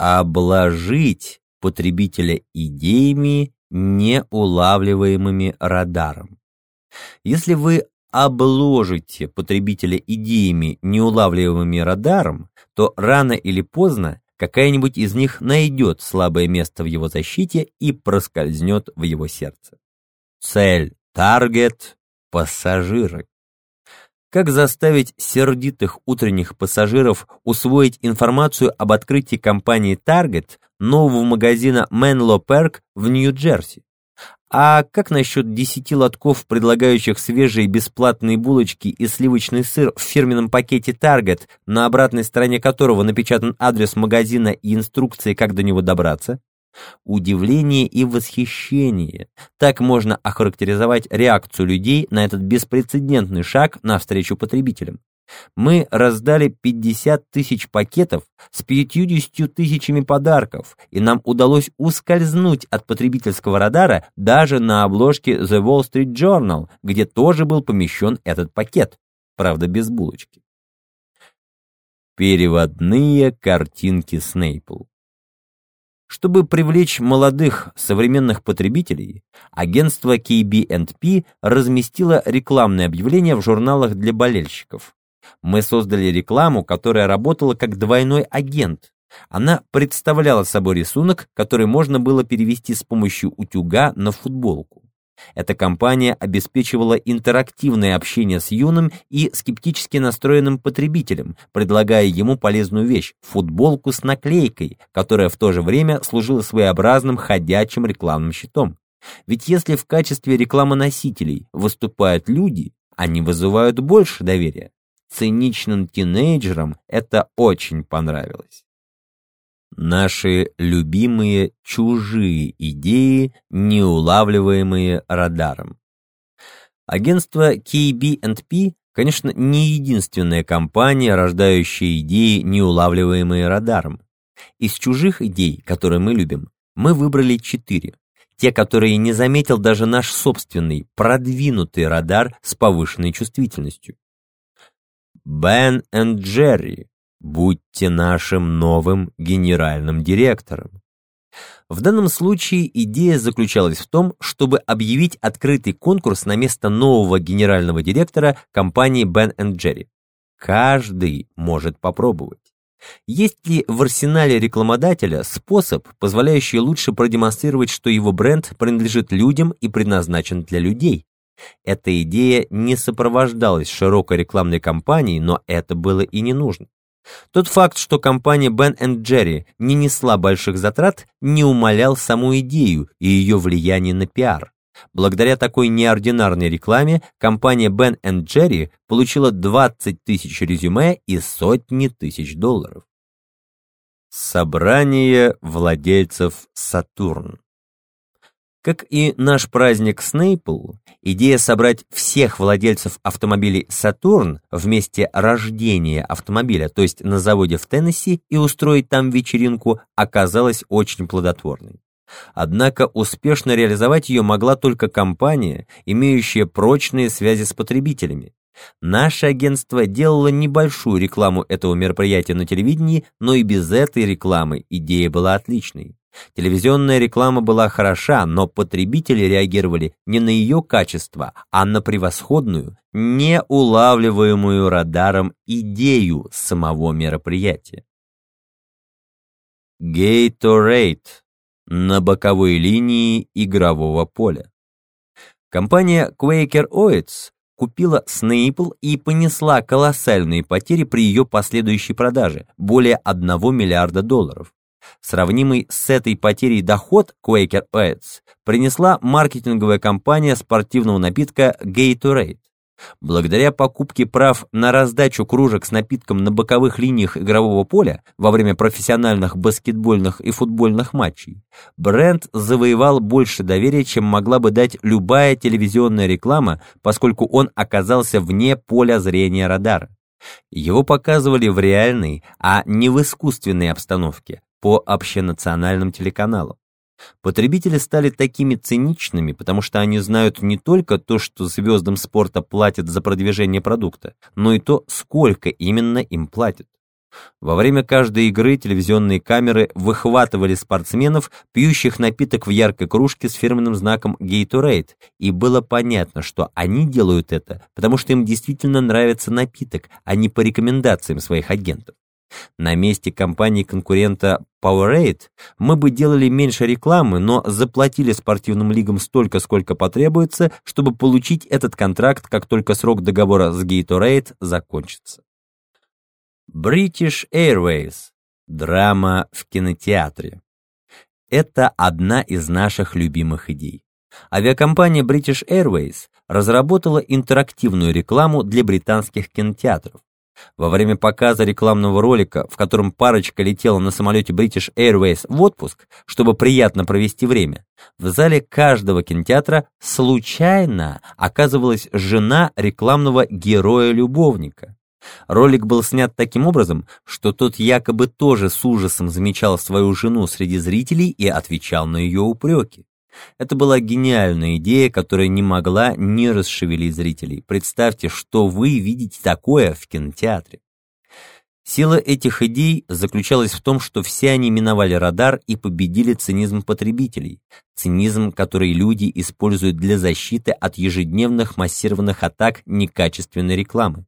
обложить потребителя идеями, неулавливаемыми радаром. Если вы обложите потребителя идеями, неулавливаемыми радаром, то рано или поздно какая-нибудь из них найдет слабое место в его защите и проскользнет в его сердце. Цель, таргет, пассажиры. Как заставить сердитых утренних пассажиров усвоить информацию об открытии компании Target нового магазина Menlo Park в Нью-Джерси? А как насчет 10 лотков, предлагающих свежие бесплатные булочки и сливочный сыр в фирменном пакете Target, на обратной стороне которого напечатан адрес магазина и инструкции, как до него добраться? Удивление и восхищение. Так можно охарактеризовать реакцию людей на этот беспрецедентный шаг навстречу потребителям. Мы раздали 50 тысяч пакетов с 50 тысячами подарков, и нам удалось ускользнуть от потребительского радара даже на обложке The Wall Street Journal, где тоже был помещен этот пакет, правда без булочки. Переводные картинки Снейпл чтобы привлечь молодых современных потребителей, агентство KB&P разместило рекламные объявления в журналах для болельщиков. Мы создали рекламу, которая работала как двойной агент. Она представляла собой рисунок, который можно было перевести с помощью утюга на футболку. Эта компания обеспечивала интерактивное общение с юным и скептически настроенным потребителем, предлагая ему полезную вещь – футболку с наклейкой, которая в то же время служила своеобразным ходячим рекламным щитом. Ведь если в качестве рекламоносителей выступают люди, они вызывают больше доверия. Циничным тинейджерам это очень понравилось. Наши любимые чужие идеи, неулавливаемые радаром. Агентство KB&P, конечно, не единственная компания, рождающая идеи, неулавливаемые радаром. Из чужих идей, которые мы любим, мы выбрали четыре. Те, которые не заметил даже наш собственный, продвинутый радар с повышенной чувствительностью. Бен и Джерри Будьте нашим новым генеральным директором. В данном случае идея заключалась в том, чтобы объявить открытый конкурс на место нового генерального директора компании Ben Jerry. Каждый может попробовать. Есть ли в арсенале рекламодателя способ, позволяющий лучше продемонстрировать, что его бренд принадлежит людям и предназначен для людей? Эта идея не сопровождалась широкой рекламной кампанией, но это было и не нужно. Тот факт, что компания Ben Jerry не несла больших затрат, не умалял саму идею и ее влияние на пиар. Благодаря такой неординарной рекламе компания Ben Jerry получила 20 тысяч резюме и сотни тысяч долларов. Собрание владельцев Сатурн как и наш праздник Снейпл, идея собрать всех владельцев автомобилей «Сатурн» в месте рождения автомобиля, то есть на заводе в Теннесси, и устроить там вечеринку, оказалась очень плодотворной. Однако успешно реализовать ее могла только компания, имеющая прочные связи с потребителями. Наше агентство делало небольшую рекламу этого мероприятия на телевидении, но и без этой рекламы идея была отличной. Телевизионная реклама была хороша, но потребители реагировали не на ее качество, а на превосходную, неулавливаемую радаром идею самого мероприятия. Gatorade на боковой линии игрового поля. Компания Quaker Oats купила Snapple и понесла колоссальные потери при ее последующей продаже, более 1 миллиарда долларов. Сравнимый с этой потерей доход Quaker Oats принесла маркетинговая компания спортивного напитка Gatorade. Благодаря покупке прав на раздачу кружек с напитком на боковых линиях игрового поля во время профессиональных баскетбольных и футбольных матчей, бренд завоевал больше доверия, чем могла бы дать любая телевизионная реклама, поскольку он оказался вне поля зрения радара. Его показывали в реальной, а не в искусственной обстановке, по общенациональным телеканалам. Потребители стали такими циничными, потому что они знают не только то, что звездам спорта платят за продвижение продукта, но и то, сколько именно им платят. Во время каждой игры телевизионные камеры выхватывали спортсменов, пьющих напиток в яркой кружке с фирменным знаком Gatorade, и было понятно, что они делают это, потому что им действительно нравится напиток, а не по рекомендациям своих агентов. На месте компании-конкурента Powerade мы бы делали меньше рекламы, но заплатили спортивным лигам столько, сколько потребуется, чтобы получить этот контракт, как только срок договора с Gatorade закончится. British Airways. Драма в кинотеатре. Это одна из наших любимых идей. Авиакомпания British Airways разработала интерактивную рекламу для британских кинотеатров. Во время показа рекламного ролика, в котором парочка летела на самолете British Airways в отпуск, чтобы приятно провести время, в зале каждого кинотеатра случайно оказывалась жена рекламного героя-любовника. Ролик был снят таким образом, что тот якобы тоже с ужасом замечал свою жену среди зрителей и отвечал на ее упреки. Это была гениальная идея, которая не могла не расшевелить зрителей. Представьте, что вы видите такое в кинотеатре. Сила этих идей заключалась в том, что все они миновали радар и победили цинизм потребителей. Цинизм, который люди используют для защиты от ежедневных массированных атак некачественной рекламы.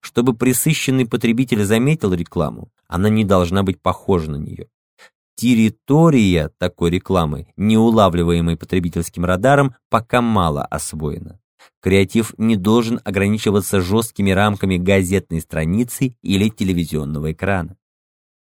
Чтобы присыщенный потребитель заметил рекламу, она не должна быть похожа на нее. Территория такой рекламы, не улавливаемой потребительским радаром, пока мало освоена. Креатив не должен ограничиваться жесткими рамками газетной страницы или телевизионного экрана.